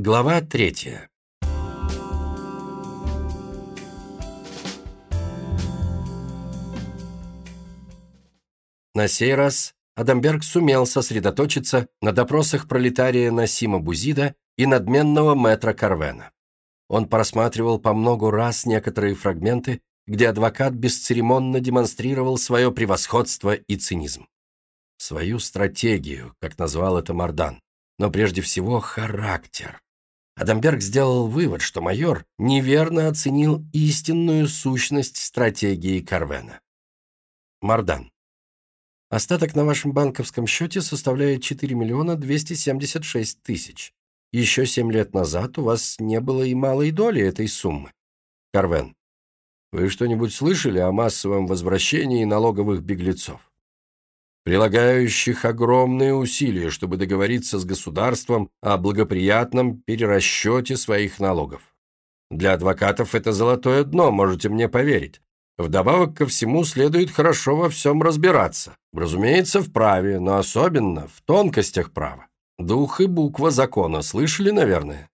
Глава третья. На сей раз Адамберг сумел сосредоточиться на допросах пролетария Насима Бузида и надменного мэтра Карвена. Он просматривал по многу раз некоторые фрагменты, где адвокат бесцеремонно демонстрировал свое превосходство и цинизм. Свою стратегию, как назвал это Мардан, но прежде всего характер. Адамберг сделал вывод, что майор неверно оценил истинную сущность стратегии Карвена. Мардан. Остаток на вашем банковском счете составляет 4 миллиона 276 тысяч. Еще 7 лет назад у вас не было и малой доли этой суммы. Карвен. Вы что-нибудь слышали о массовом возвращении налоговых беглецов? Прилагающих огромные усилия, чтобы договориться с государством о благоприятном перерасчете своих налогов. Для адвокатов это золотое дно, можете мне поверить. Вдобавок ко всему следует хорошо во всем разбираться. Разумеется, в праве, но особенно в тонкостях права. Дух и буква закона, слышали, наверное?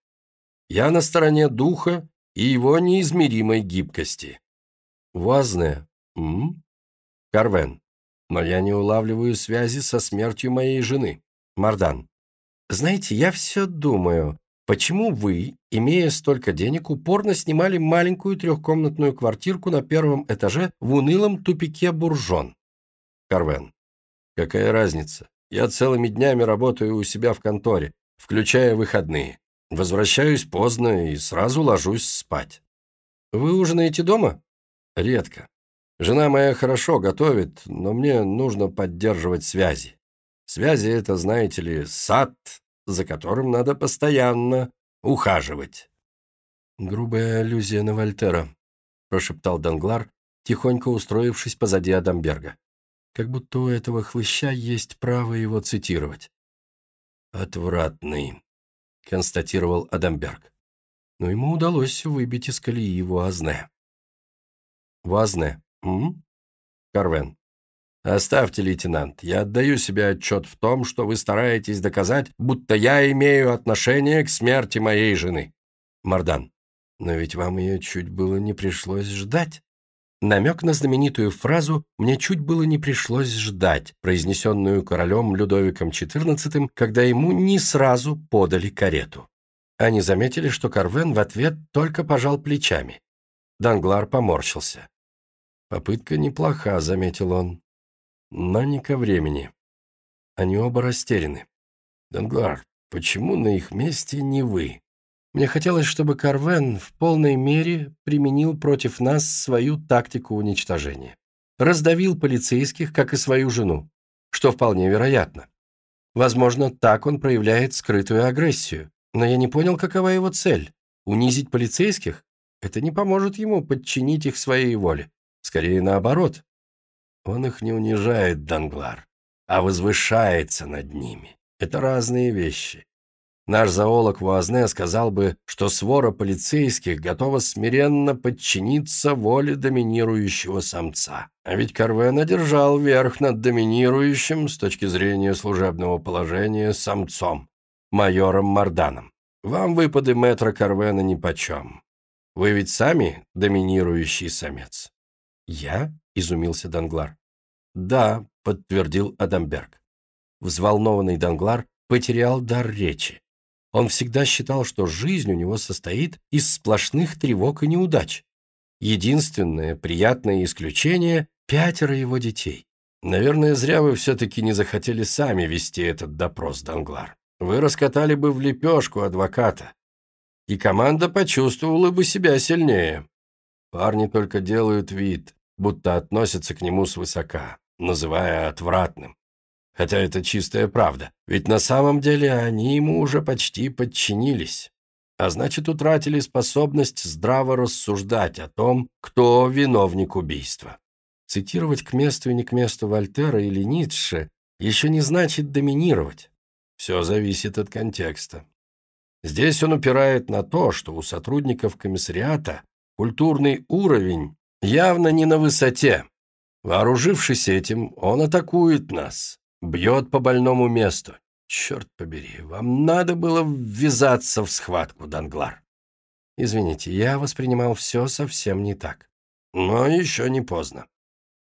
Я на стороне духа и его неизмеримой гибкости. Вазне. М? Карвен. Но я не улавливаю связи со смертью моей жены. Мардан. Знаете, я все думаю, почему вы, имея столько денег, упорно снимали маленькую трехкомнатную квартирку на первом этаже в унылом тупике Буржон? Карвен. Какая разница? Я целыми днями работаю у себя в конторе, включая выходные. Возвращаюсь поздно и сразу ложусь спать. Вы ужинаете дома? Редко. Жена моя хорошо готовит, но мне нужно поддерживать связи. Связи — это, знаете ли, сад, за которым надо постоянно ухаживать». «Грубая аллюзия на Вольтера», — прошептал Данглар, тихонько устроившись позади Адамберга. «Как будто у этого хлыща есть право его цитировать». «Отвратный», — констатировал Адамберг. Но ему удалось выбить из колеи его Азне. Вазне М? Карвен. Оставьте, лейтенант. Я отдаю себе отчет в том, что вы стараетесь доказать, будто я имею отношение к смерти моей жены. Мардан. Но ведь вам ее чуть было не пришлось ждать. Намек на знаменитую фразу «мне чуть было не пришлось ждать», произнесенную королем Людовиком XIV, когда ему не сразу подали карету. Они заметили, что Карвен в ответ только пожал плечами. Данглар поморщился. «Попытка неплоха», — заметил он. «Но не ко времени. Они оба растеряны. Данглар, почему на их месте не вы? Мне хотелось, чтобы Карвен в полной мере применил против нас свою тактику уничтожения. Раздавил полицейских, как и свою жену, что вполне вероятно. Возможно, так он проявляет скрытую агрессию. Но я не понял, какова его цель. Унизить полицейских? Это не поможет ему подчинить их своей воле. Скорее наоборот. Он их не унижает, Данглар, а возвышается над ними. Это разные вещи. Наш зоолог Вуазне сказал бы, что свора полицейских готова смиренно подчиниться воле доминирующего самца. А ведь Карвен одержал верх над доминирующим с точки зрения служебного положения самцом, майором Марданом. Вам выпады мэтра Карвена нипочем. Вы ведь сами доминирующий самец. «Я?» – изумился Данглар. «Да», – подтвердил Адамберг. Взволнованный Данглар потерял дар речи. Он всегда считал, что жизнь у него состоит из сплошных тревог и неудач. Единственное приятное исключение – пятеро его детей. Наверное, зря вы все-таки не захотели сами вести этот допрос, Данглар. Вы раскатали бы в лепешку адвоката, и команда почувствовала бы себя сильнее. Парни только делают вид, будто относятся к нему свысока, называя отвратным. Хотя это чистая правда, ведь на самом деле они ему уже почти подчинились, а значит утратили способность здраво рассуждать о том, кто виновник убийства. Цитировать к месту и не к месту Вольтера или Ницше еще не значит доминировать. Все зависит от контекста. Здесь он упирает на то, что у сотрудников комиссариата Культурный уровень явно не на высоте. Вооружившись этим, он атакует нас, бьет по больному месту. Черт побери, вам надо было ввязаться в схватку, Данглар. Извините, я воспринимал все совсем не так. Но еще не поздно.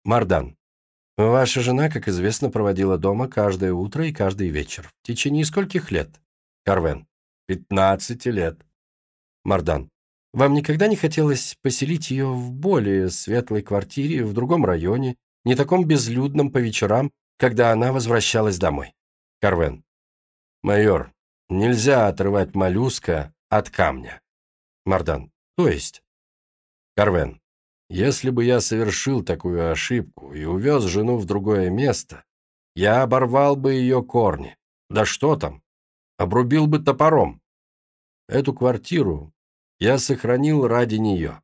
Мардан, ваша жена, как известно, проводила дома каждое утро и каждый вечер. В течение скольких лет? Карвен. Пятнадцати лет. Мардан. Вам никогда не хотелось поселить ее в более светлой квартире, в другом районе, не таком безлюдном по вечерам, когда она возвращалась домой? Карвен. Майор, нельзя отрывать моллюска от камня. Мардан. То есть? Карвен. Если бы я совершил такую ошибку и увез жену в другое место, я оборвал бы ее корни. Да что там? Обрубил бы топором. Эту квартиру я сохранил ради нее.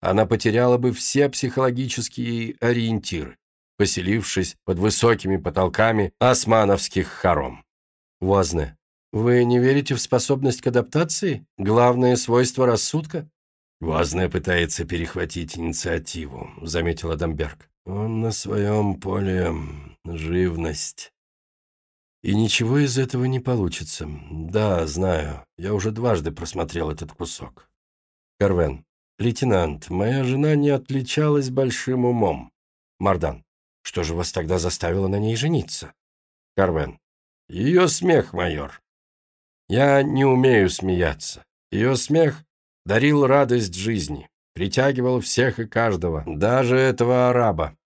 Она потеряла бы все психологические ориентиры, поселившись под высокими потолками османовских хором. Возне, вы не верите в способность к адаптации? Главное свойство рассудка? Возне пытается перехватить инициативу, заметил Адамберг. Он на своем поле живность. И ничего из этого не получится. Да, знаю. Я уже дважды просмотрел этот кусок. Карвен. Лейтенант, моя жена не отличалась большим умом. Мардан. Что же вас тогда заставило на ней жениться? Карвен. Ее смех, майор. Я не умею смеяться. Ее смех дарил радость жизни, притягивал всех и каждого, даже этого араба.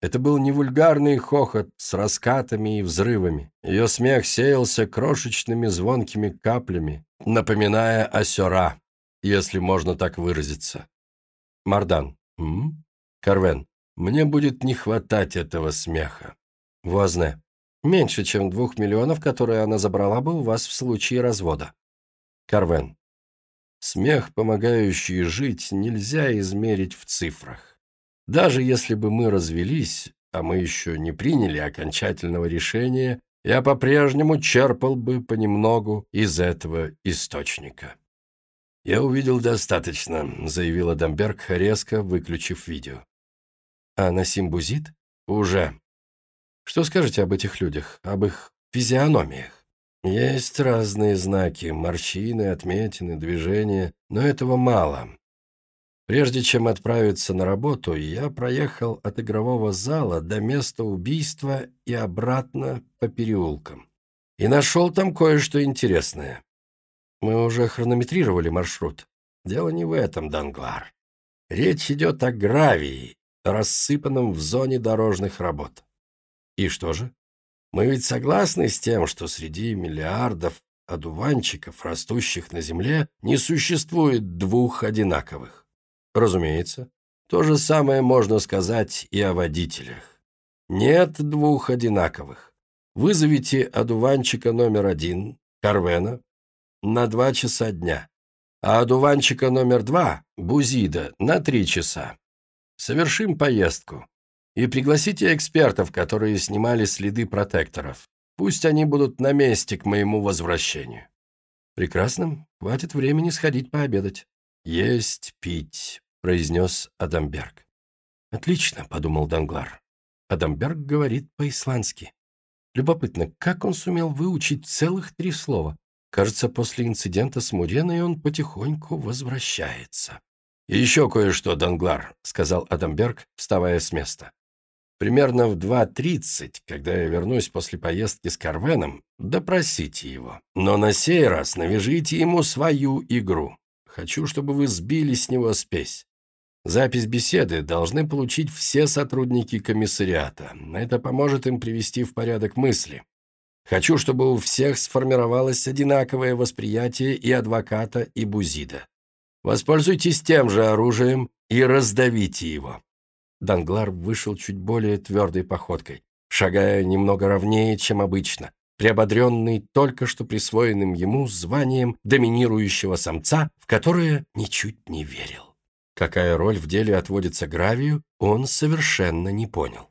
Это был не вульгарный хохот с раскатами и взрывами. Ее смех сеялся крошечными звонкими каплями, напоминая осера, если можно так выразиться. Мардан. М? Карвен. Мне будет не хватать этого смеха. Возне. Меньше, чем двух миллионов, которые она забрала бы у вас в случае развода. Карвен. Смех, помогающий жить, нельзя измерить в цифрах. Даже если бы мы развелись, а мы еще не приняли окончательного решения, я по-прежнему черпал бы понемногу из этого источника. «Я увидел достаточно», — заявила Дамберг, резко выключив видео. «А Насим Бузит?» «Уже». «Что скажете об этих людях, об их физиономиях?» «Есть разные знаки, морщины, отметины, движения, но этого мало. Прежде чем отправиться на работу, я проехал от игрового зала до места убийства и обратно по переулкам. И нашел там кое-что интересное. Мы уже хронометрировали маршрут. Дело не в этом, Данглар. Речь идет о гравии, рассыпанном в зоне дорожных работ. И что же? Мы ведь согласны с тем, что среди миллиардов одуванчиков, растущих на Земле, не существует двух одинаковых. Разумеется, то же самое можно сказать и о водителях. Нет двух одинаковых. Вызовите одуванчика номер один, Карвена, на два часа дня, а одуванчика номер два, Бузида, на три часа. Совершим поездку. И пригласите экспертов, которые снимали следы протекторов. Пусть они будут на месте к моему возвращению. Прекрасно. Хватит времени сходить пообедать. Есть, пить. — произнес Адамберг. «Отлично», — подумал Данглар. Адамберг говорит по-исландски. Любопытно, как он сумел выучить целых три слова? Кажется, после инцидента с Муреной он потихоньку возвращается. «И еще кое-что, Данглар», — сказал Адамберг, вставая с места. «Примерно в 2.30, когда я вернусь после поездки с Карвеном, допросите его. Но на сей раз навяжите ему свою игру. Хочу, чтобы вы сбили с него спесь. Запись беседы должны получить все сотрудники комиссариата. Это поможет им привести в порядок мысли. Хочу, чтобы у всех сформировалось одинаковое восприятие и адвоката, и бузида. Воспользуйтесь тем же оружием и раздавите его». Данглар вышел чуть более твердой походкой, шагая немного ровнее, чем обычно, приободренный только что присвоенным ему званием доминирующего самца, в которое ничуть не верил. Какая роль в деле отводится гравию, он совершенно не понял.